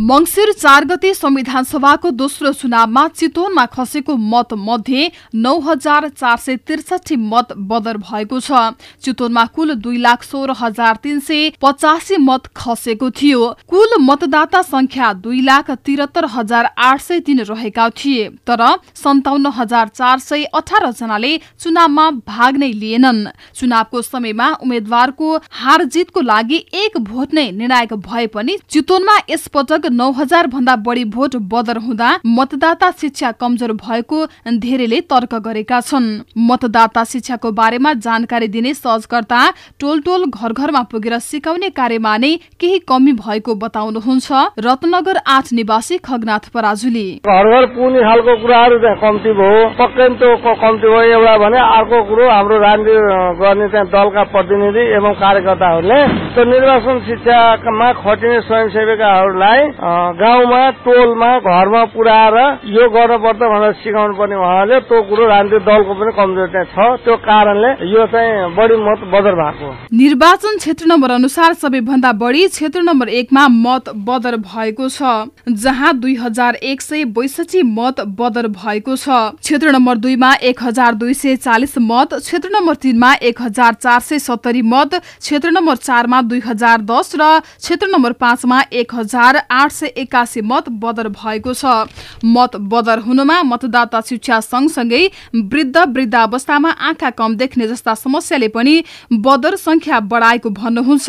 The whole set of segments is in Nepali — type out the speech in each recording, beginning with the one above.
मङ्सिर चार गते संविधान सभाको दोस्रो चुनावमा चितवनमा खसेको मत मध्ये नौ हजार चार सय त्रिसठी मत बदर भएको छ। चितवनमा कुल दुई लाख सोह्र हजार तीन सय पचासी मत खसेको थियो। कुल मतदाता संख्या दुई लाख तिहत्तर हजार आठ सय तीन रहेका थिए। तर सन्ताउन्न हजार चार सय अठार जनाले चुनावमा भाग नै लिएनन्। चुनावको समयमा उम्मेद्वारको हार जितको लागि एक भोट नै निर्णायक भए पनि चितवनमा यसपटक नौ हजार भन्दा बढी भोट बदर हुँदा मतदाता शिक्षा कमजोर भएको धेरैले तर्क गरेका छन्। मतदाता शिक्षाको बारेमा जानकारी दिने सहजकर्ता टोल टोल घर घरमा पुगेर सिकाउने कार्यमा नै केही कमी भएको बताउनुहुन्छ रत्नगर आठ निवासी खगनाथ पराजुली। घर घर पुग्ने खालको कुराहरू कम्ती भयो। कम्ती भयो एउटा भने अर्को कुरो हाम्रो राजनीति गर्ने दलका प्रतिनिधि एवं कार्यकर्ताहरूले निर्वाचन शिक्षामा खटिने स्वयंसेविकाहरूलाई गाउँमा टोलमा घरमा पुऱ्याएर यो गर्नुपर्छ भनेर सिकाउनु पर्ने उहाँले त्यो कुरो राजनीतिक दलको पनि कमजोर छ। त्यो कारणले यो चाहिँ बढी मत बदर भएको निर्वाचन क्षेत्र नम्बर अनुसार सबैभन्दा बढी क्षेत्र नम्बर एकमा मत बदर भएको छ जहाँ दुई हजार एक सय बैसठी मत बदर भएको छ। क्षेत्र नम्बर दुईमा एक हजार दुई सय चालिस मत क्षेत्र नम्बर तीनमा एक हजार चार सय सत्तरी मत क्षेत्र नम्बर चारमा दुई हजार दस र क्षेत्र नम्बर पाँचमा एक हजार आठ सय एकासी मत बदर भएको छ। मत बदर हुनुमा मतदाता शिक्षा सँगसँगै वृद्ध वृद्धावस्थामा आँखा कम देख्ने जस्ता समस्याले पनि बदर संख्या बढाएको भन्नुहुन्छ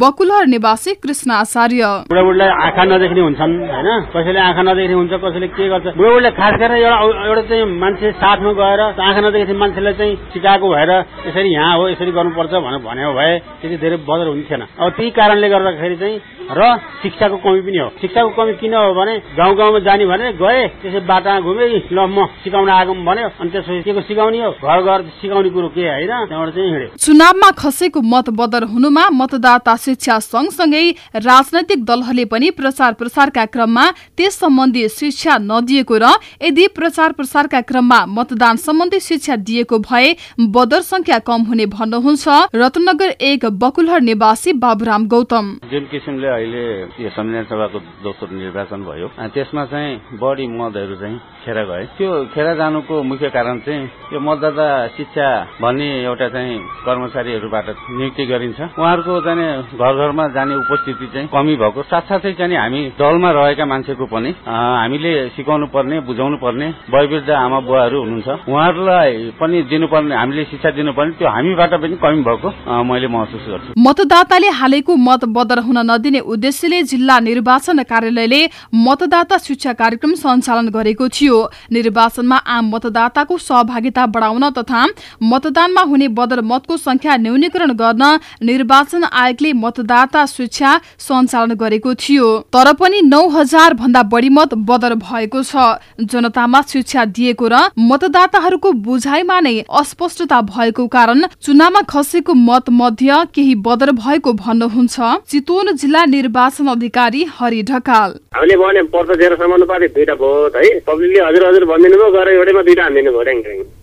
बकुलहर निवासी कृष्ण आचार्य। बुढाबुढीलाई आँखा नदेख्ने हुन्छन् होइन? कसैले आँखा नदेख्ने हुन्छ कसैले के गर्छ? बुढाबुढीलाई खास गरेर एउटा एउटा चाहिँ मान्छे साथमा गएर आँखा नदेख्ने मान्छेलाई चाहिँ सिकाएको भएर यसरी यहाँ हो यसरी गर्नुपर्छ भनेर भन्यो भए त्यति धेरै बदर हुन्थेन। अब त्यही कारणले गर्दाखेरि चाहिँ र शिक्षाको कमी पनि हो। शिक्षाको कमी किन हो भने गाउँ गाउँमा जाने भने गए त्यसै बाटा घुमे ल म सिकाउन आएको भन्यो। अनि त्यसपछि के को सिकाउने हो? घर घर सिकाउने कुरो के होइन? त्यहाँबाट चाहिँ हिँड्यो चुनावमा खसेको मत बदर हुनुमा मतदाता शिक्षा सँगसँगै राजनैतिक दलहरूले पनि प्रचार प्रसारका क्रममा त्यस सम्बन्धी शिक्षा नदिएको र यदि प्रचार प्रसारका क्रममा मतदान सम्बन्धी शिक्षा दिएको भए बदर संख्या कम हुने भन्नुहुन्छ रत्नगर एक बकुलहर निवासी बाबुराम गौतम। जुन किसिमले अहिले यो संविधान सभाको दोस्रो निर्वाचन भयो। त्यसमा चाहिँ बढी मतहरू चाहिँ खेर गए। त्यो खेर जानुको मुख्य कारण चाहिँ यो मतदाता शिक्षा भन्ने एउटा चाहिँ कर्मचारीहरूबाट नियुक्ति गरिन्छ। उहाँहरूको चाहिँ घर घरमा जाने उपस्थिति चाहिँ कमी भएको। साथसाथै चाहिँ हामी दलमा रहेका मान्छेको पनि हामीले सिकाउनु पर्ने बुझाउनु पर्ने वयोवृद्ध आमा बुवाहरू हुनुहुन्छ। उहाँहरूलाई पनि दिनुपर्ने हामीले शिक्षा दिनुपर्ने त्यो हामीबाट पनि कमी भएको मैले महसुस गर्छु। मतदाताले हालैको मत बदर हुन नदिने उद्देश्यले जिल्ला निर्वाचन कार्यालयले मतदाता शिक्षा कार्यक्रम सञ्चालन गरेको थियो। निर्वाचनमा आम मतदाताको सहभागिता बढाउन तथा मतदानमा हुने बदर मतको संख्या न्यूनीकरण गर्न निर्वाचन आयोगले मतदाता शिक्षा सञ्चालन गरेको थियो। तर पनि नौ हजार भन्दा बढी मत बदर भएको छ। जनतामा शिक्षा दिएको र मतदाताहरूको बुझाइमा नै अस्पष्टता भएको कारण चुनावमा खसेको मत मध्य केही बदर भएको भन्नुहुन्छ। चितवन जिल्ला निर्वाचन अधिकारी हरि ढकाल हामीले भने प्रत्यक्ष समानुपाति दुईटा भोट है। पब्लिकले हजुर हजुर भनिदिनु भयो गएर एउटैमा दुईटा हानिदिनु भयो ऱ्याङ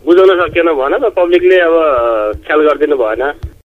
बुझाउन सकिएन भन त पब्लिकले अब ख्याल गरिदिनु भएन।